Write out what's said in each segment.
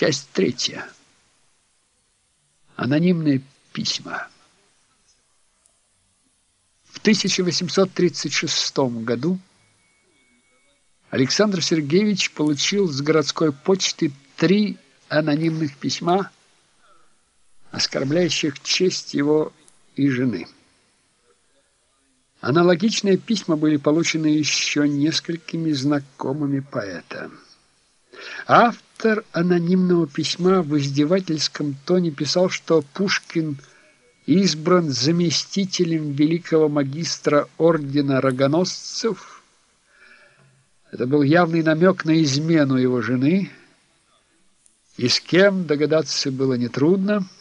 Часть третья. Анонимные письма. В 1836 году Александр Сергеевич получил с городской почты три анонимных письма, оскорбляющих честь его и жены. Аналогичные письма были получены еще несколькими знакомыми поэта. Автор анонимного письма в издевательском тоне писал, что Пушкин избран заместителем великого магистра ордена рогоносцев. Это был явный намек на измену его жены, и с кем догадаться было нетрудно –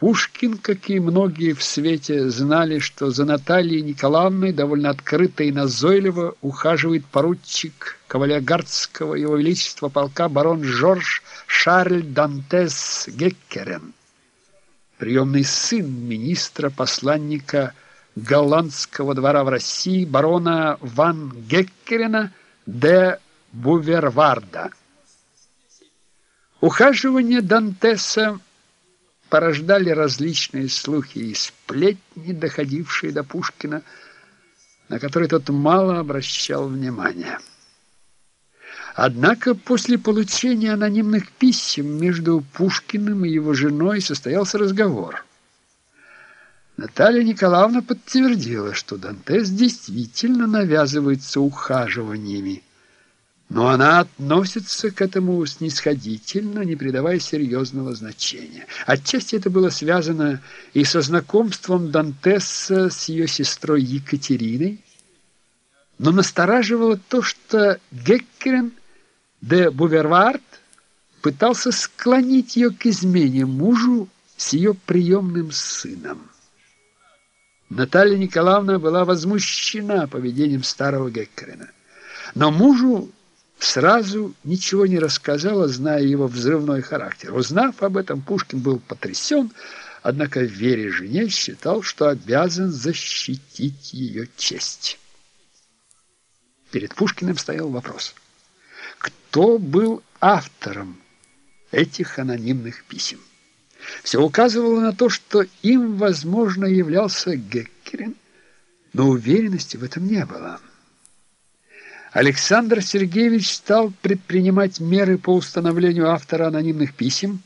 Пушкин, как и многие в свете, знали, что за Натальей Николаевной довольно открыто и назойливо ухаживает поручик кавалергардского его величества полка барон Жорж Шарль Дантес Геккерен, приемный сын министра-посланника голландского двора в России барона Ван Геккерена де Буверварда. Ухаживание Дантеса порождали различные слухи и сплетни, доходившие до Пушкина, на которые тот мало обращал внимания. Однако после получения анонимных писем между Пушкиным и его женой состоялся разговор. Наталья Николаевна подтвердила, что Дантес действительно навязывается ухаживаниями, но она относится к этому снисходительно, не придавая серьезного значения. Отчасти это было связано и со знакомством Дантесса с ее сестрой Екатериной, но настораживало то, что Геккерен де Бувервард пытался склонить ее к измене мужу с ее приемным сыном. Наталья Николаевна была возмущена поведением старого Геккерена. Но мужу сразу ничего не рассказала, зная его взрывной характер. Узнав об этом, Пушкин был потрясен, однако, вере жене, считал, что обязан защитить ее честь. Перед Пушкиным стоял вопрос. Кто был автором этих анонимных писем? Все указывало на то, что им, возможно, являлся Геккерин, но уверенности в этом не было. Александр Сергеевич стал предпринимать меры по установлению автора анонимных писем.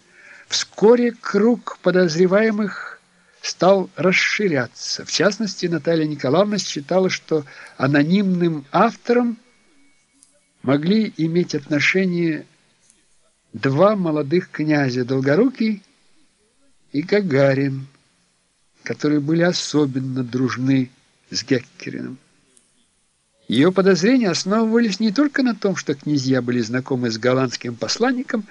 Вскоре круг подозреваемых стал расширяться. В частности, Наталья Николаевна считала, что анонимным автором могли иметь отношение два молодых князя Долгорукий и Гагарин, которые были особенно дружны с Геккериным. Ее подозрения основывались не только на том, что князья были знакомы с голландским посланником,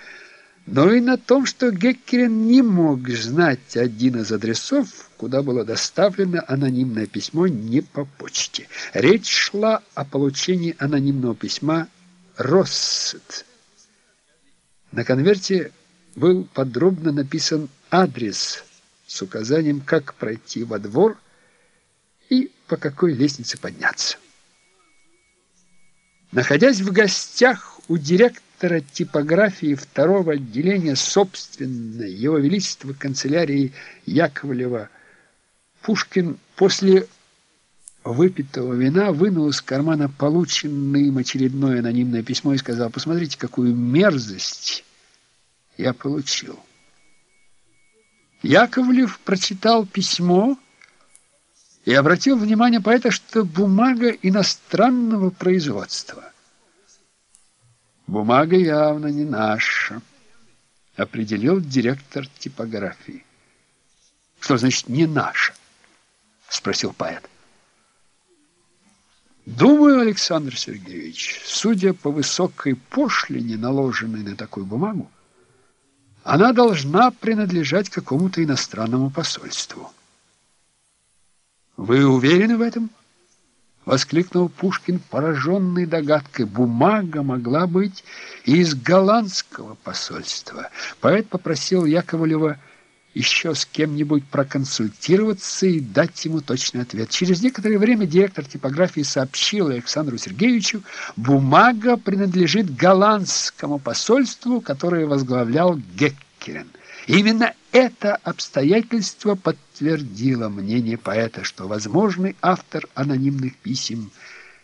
но и на том, что Геккерин не мог знать один из адресов, куда было доставлено анонимное письмо не по почте. Речь шла о получении анонимного письма «Россет». На конверте был подробно написан адрес с указанием, как пройти во двор и по какой лестнице подняться. Находясь в гостях у директора типографии второго отделения собственной Его Величества канцелярии Яковлева, Пушкин после выпитого вина вынул из кармана полученное им очередное анонимное письмо и сказал, посмотрите, какую мерзость я получил. Яковлев прочитал письмо и обратил внимание поэта, что бумага иностранного производства. Бумага явно не наша, определил директор типографии. Что значит не наша? Спросил поэт. Думаю, Александр Сергеевич, судя по высокой пошлине, наложенной на такую бумагу, она должна принадлежать какому-то иностранному посольству. Вы уверены в этом? Воскликнул Пушкин, пораженный догадкой. Бумага могла быть из голландского посольства. Поэт попросил Яковлева еще с кем-нибудь проконсультироваться и дать ему точный ответ. Через некоторое время директор типографии сообщил Александру Сергеевичу, бумага принадлежит голландскому посольству, которое возглавлял Геккерен. Именно это обстоятельство подтвердило мнение поэта, что возможный автор анонимных писем –